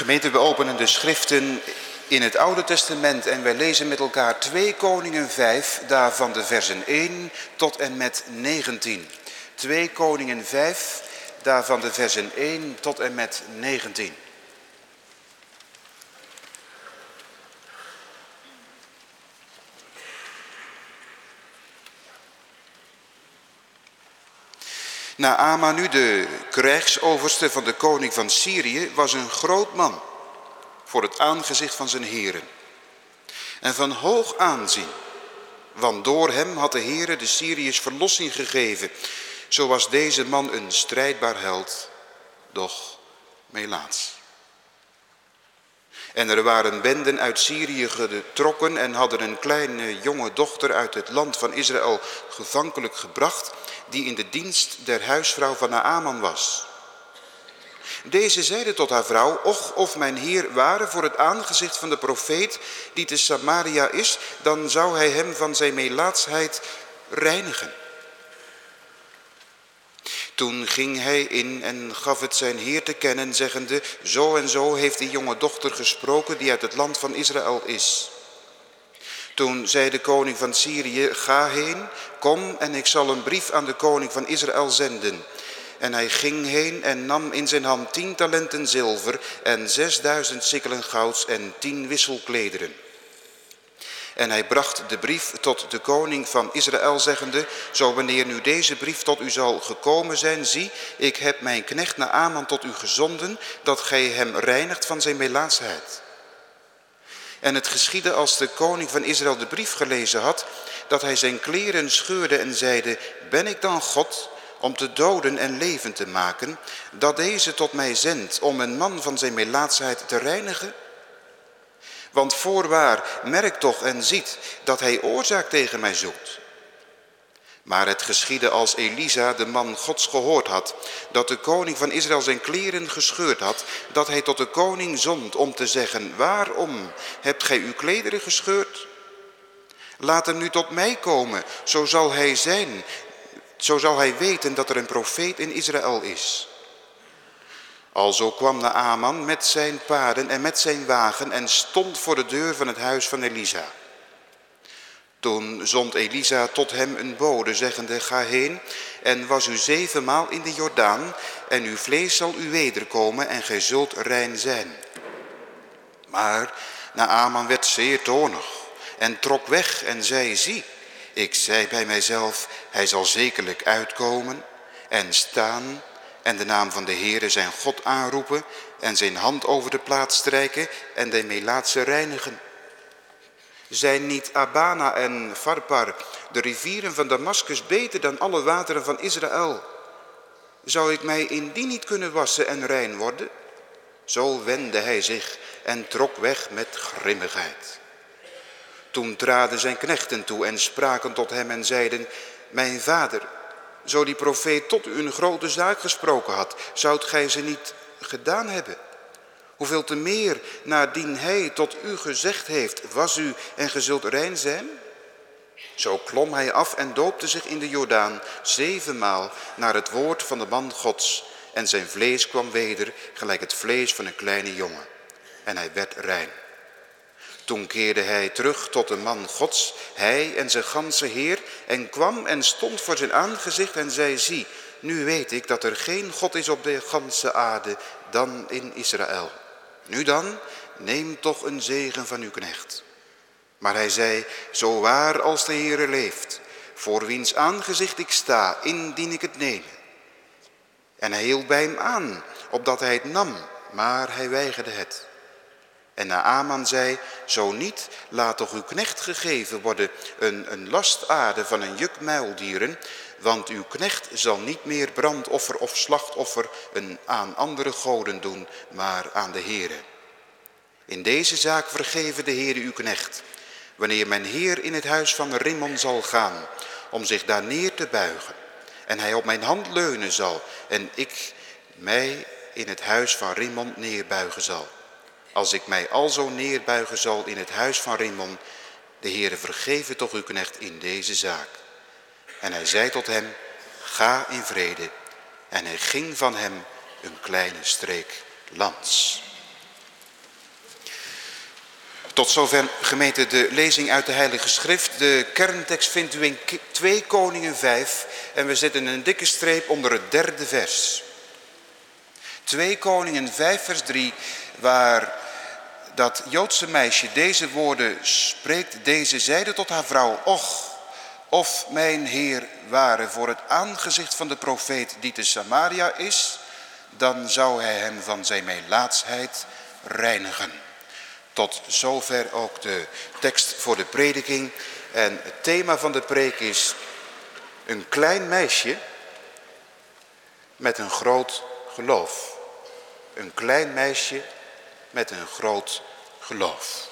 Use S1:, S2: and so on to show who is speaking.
S1: Gemeente, we openen de schriften in het Oude Testament en wij lezen met elkaar 2 Koningen 5, daarvan de versen 1 tot en met 19. 2 Koningen 5, daarvan de versen 1 tot en met 19. Naaman nu, de krijgsoverste van de koning van Syrië, was een groot man voor het aangezicht van zijn heren. En van hoog aanzien, want door hem had de heren de Syriërs verlossing gegeven. Zo was deze man een strijdbaar held, doch melaats. En er waren benden uit Syrië getrokken en hadden een kleine jonge dochter uit het land van Israël gevankelijk gebracht, die in de dienst der huisvrouw van Naaman was. Deze zeide tot haar vrouw, och of mijn heer ware voor het aangezicht van de profeet die te Samaria is, dan zou hij hem van zijn melaatsheid reinigen. Toen ging hij in en gaf het zijn heer te kennen, zeggende, zo en zo heeft die jonge dochter gesproken die uit het land van Israël is. Toen zei de koning van Syrië, ga heen, kom en ik zal een brief aan de koning van Israël zenden. En hij ging heen en nam in zijn hand tien talenten zilver en zesduizend sikkelen gouds en tien wisselklederen. En hij bracht de brief tot de koning van Israël, zeggende, zo wanneer nu deze brief tot u zal gekomen zijn, zie, ik heb mijn knecht Naaman tot u gezonden, dat gij hem reinigt van zijn melaatsheid. En het geschiedde als de koning van Israël de brief gelezen had, dat hij zijn kleren scheurde en zeide, ben ik dan God om te doden en leven te maken, dat deze tot mij zendt om een man van zijn melaatsheid te reinigen? Want voorwaar, merk toch en ziet dat hij oorzaak tegen mij zoekt. Maar het geschiedde als Elisa, de man Gods, gehoord had, dat de koning van Israël zijn kleren gescheurd had, dat hij tot de koning zond om te zeggen, waarom hebt gij uw klederen gescheurd? Laat hem nu tot mij komen, zo zal hij zijn, zo zal hij weten dat er een profeet in Israël is. Alzo kwam Naaman met zijn paarden en met zijn wagen en stond voor de deur van het huis van Elisa. Toen zond Elisa tot hem een bode, zeggende, ga heen en was u zevenmaal in de Jordaan en uw vlees zal u wederkomen en gij zult rein zijn. Maar Naaman werd zeer toornig en trok weg en zei, zie, ik zei bij mijzelf, hij zal zekerlijk uitkomen en staan en de naam van de Heere zijn God aanroepen en zijn hand over de plaats strijken en de Melaatse reinigen. Zijn niet Abana en Farpar, de rivieren van Damascus, beter dan alle wateren van Israël? Zou ik mij in die niet kunnen wassen en rein worden? Zo wendde hij zich en trok weg met grimmigheid. Toen traden zijn knechten toe en spraken tot hem en zeiden, mijn vader, zo die profeet tot u een grote zaak gesproken had, zoudt gij ze niet gedaan hebben? Hoeveel te meer nadien hij tot u gezegd heeft, was u en ge zult rein zijn? Zo klom hij af en doopte zich in de Jordaan zevenmaal naar het woord van de man Gods. En zijn vlees kwam weder gelijk het vlees van een kleine jongen. En hij werd rein. Toen keerde hij terug tot de man Gods, hij en zijn ganse heer, en kwam en stond voor zijn aangezicht en zei, zie, nu weet ik dat er geen God is op de ganse aarde dan in Israël. Nu dan, neem toch een zegen van uw knecht. Maar hij zei, zo waar als de Heere leeft, voor wiens aangezicht ik sta, indien ik het neem. En hij hield bij hem aan, opdat hij het nam, maar hij weigerde het. En Naaman zei, zo niet, laat toch uw knecht gegeven worden een, een lastaarde van een juk muildieren, want uw knecht zal niet meer brandoffer of slachtoffer een, aan andere goden doen, maar aan de Heere. In deze zaak vergeven de Heere uw knecht, wanneer mijn Heer in het huis van Rimmon zal gaan, om zich daar neer te buigen, en hij op mijn hand leunen zal, en ik mij in het huis van Rimmon neerbuigen zal. Als ik mij alzo neerbuigen zal in het huis van Rimmon, de Heere vergeven toch uw knecht in deze zaak. En hij zei tot hem, ga in vrede. En hij ging van hem een kleine streek lands. Tot zover gemeente de lezing uit de Heilige Schrift. De kerntekst vindt u in 2 Koningen 5 en we zetten een dikke streep onder het derde vers. 2 Koningen 5 vers 3 waar dat Joodse meisje deze woorden spreekt. Deze zeide tot haar vrouw, och, of mijn Heer ware voor het aangezicht van de profeet die te Samaria is, dan zou hij hem van zijn melaatsheid reinigen. Tot zover ook de tekst voor de prediking. En het thema van de preek is een klein meisje met een groot geloof. Een klein meisje met een groot geloof.